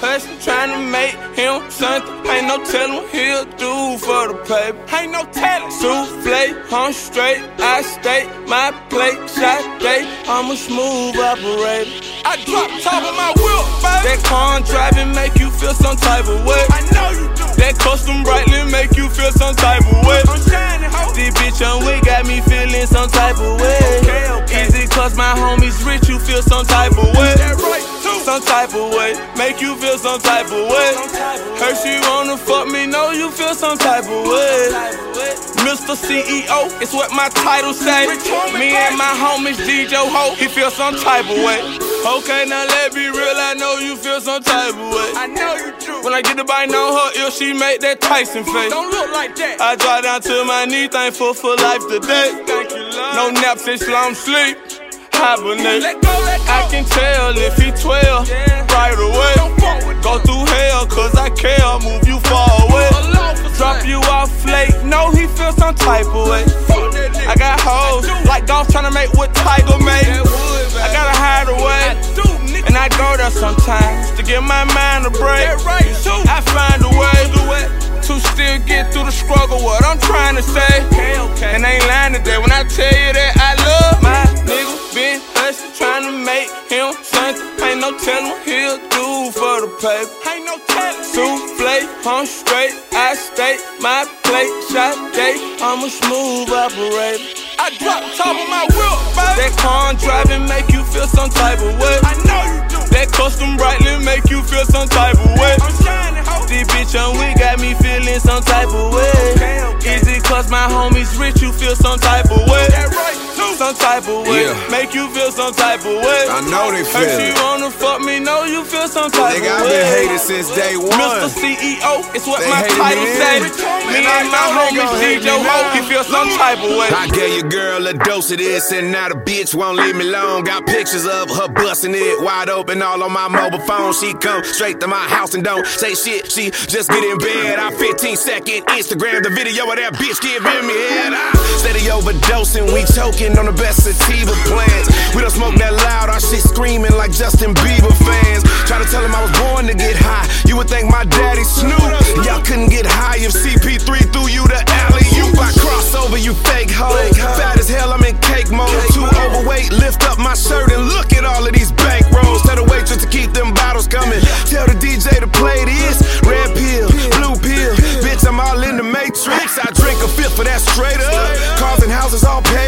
hustling, trying to make him something. Ain't no telling what he'll do for the paper. Ain't no telling. Souffle, I'm straight, I stay, my plate, shot day. I'm a smooth operator. I drop top of my whip, baby. That car driving make you feel some type of way. I know you do. That custom brightly make you feel some type of way. I'm shining, ho. This bitch on we got me feeling some type of way. Okay, okay. Easy cause my homies rich, you feel some type of way. That right. Some type of way. Make you feel some type of way. Her she wanna fuck me, know you feel some type of way. Mr. CEO, it's what my title say. Me and my homies DJ Ho, he feel some type of way. Okay, now let me real, I know you feel some type of way. I know you do. When I get the bite on her ear, she make that Tyson face. Don't look like that. I drop down to my knee, thankful for life today. Thank you, love. No naps, it's long sleep. Hibernate. Let go, let go. I can tell if he 12 yeah. right away. Go through hell, cause I care. Move you far away. Drop you off late. No, he feel some type of way. I got hoes like golf tryna make what Tiger made. I gotta hide away. And I go there sometimes to give my mind a break. I find a way to still get through the struggle. What I'm trying to say, and ain't lying no telling what he'll do for the paper. Ain't no telling. Souffle, I'm straight, I stay, my plate, shot day. I'm a smooth operator. I drop top of my whip, baby. That car driving make you feel some type of way. I know you do. That custom brightly make you feel some type of way. I'm shining, ho. This bitch on we got me feeling some type of way. Okay, okay. Is it cause my homies rich you feel some type of way? That right. Some type of way. Yeah. Make you feel some type of way. I know they feel. Her she wanna fuck me, know you feel some type Nigga, of way. way. I've been hated since day one. Mr. CEO, it's what They my title say. Me And I my homies DJ me Ho, he feel some type of way. I gave your girl a dose of this, and now the bitch won't leave me alone. Got pictures of her busting it wide open all on my mobile phone. She come straight to my house and don't say shit. She just get in bed. I 15 second Instagram the video of that bitch giving me head. I steady overdosing, we choking on the best sativa plants. We don't smoke that loud, our shit screaming like Justin Bieber fans. Try to tell him I was born to get high. You would think my daddy Snoop. Y'all couldn't get high if CP3 threw you the alley. You I cross over, you fake hoe. Fat as hell, I'm in cake mode. Too overweight, lift up my shirt and look at all of these bank rolls. Tell the waitress to keep them bottles coming. Tell the DJ to play this. Red pill, blue pill. Bitch, I'm all in the matrix. I drink a fifth for that straight up. Cars and houses all paid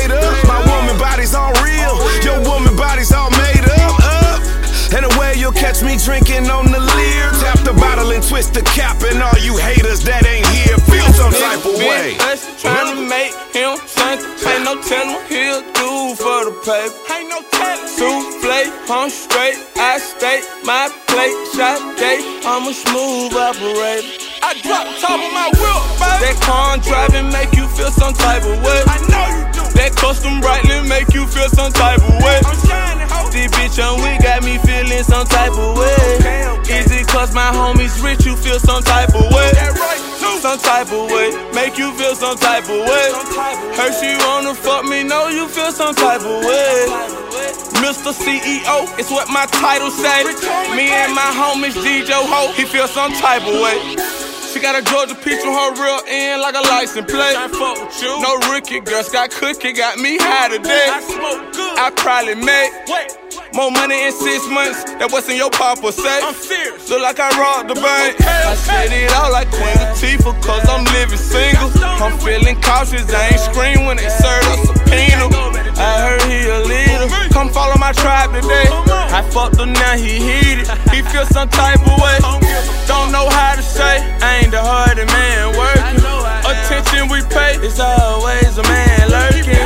drinking on the leer. Tap the bottle and twist the cap. And all you haters that ain't here feel some type of way. Trying to make him something. Ain't no telling he'll do for the paper. Ain't no telling. Souffle, I'm straight, I stay, my plate, shot day. I'm a smooth operator. I drop top of my whip, baby. That car driving make you feel some type of way. I know you do. That custom brightly make you feel some type of way. I'm shining, ho. This bitch on feeling some type of way. Okay, okay. Is it cause my homies rich you feel some type of way? Right. Some type of way. Make you feel some type of way. Her she wanna fuck me, know you feel some type of way. Mr. CEO, it's what my title say. Me and my homies DJ Ho, he feel some type of way. She got a Georgia peach on her real end like a license plate. I fuck with you. No rookie girl, got cookie, got me high today. I smoke good. I probably made more money in six months than what's in your papa say. I'm serious. Look like I robbed the bank. I said it all like Queen Latifah, cause I'm living single. I'm feeling cautious, I ain't scream when they serve a subpoena. I heard he a leader. Come follow my tribe today. I fucked him now, he heated. He feel some type of way. Don't know how to say, I ain't the hardest man working. Attention we pay, it's always a man lurking.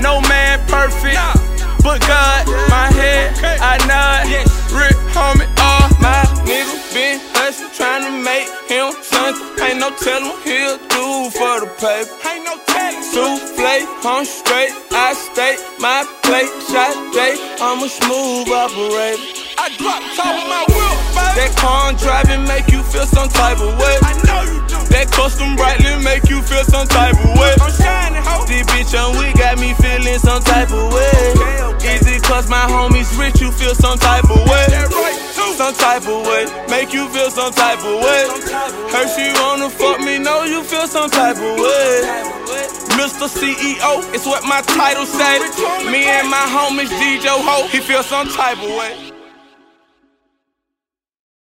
No man perfect, but God, no telling what he'll do for the paper. Ain't no telling. Souffle, I'm straight, I stay, my plate, shot day. I'm a smooth operator. I drop top of my whip, baby. That car driving make you feel some type of way. I know you do. That custom brightly make you feel some type of way. I'm shining, ho. This bitch on we got me feeling some type of way. Cause my homies rich, you feel some type of way. Some type of way. Make you feel some type of way. Her she wanna fuck me, know you feel some type of way. Mr. CEO, it's what my title say. Me and my homies DJ Ho, he feel some type of way.